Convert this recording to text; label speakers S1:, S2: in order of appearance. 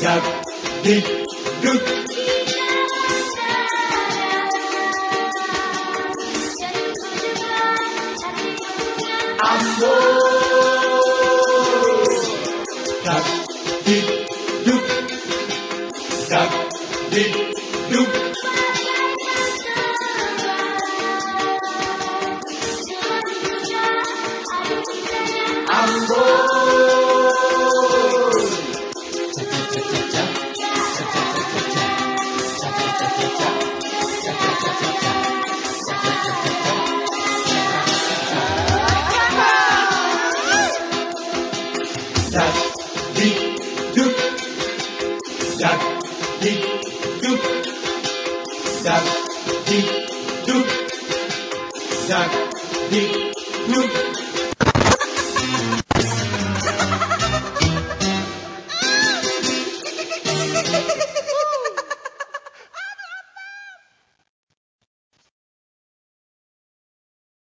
S1: dak di dum Ambon dak di dum dak di dum Ambon Jack đi Đức Jack đi Đức Jack đi Đức Jack đi Đức Ha ha ha!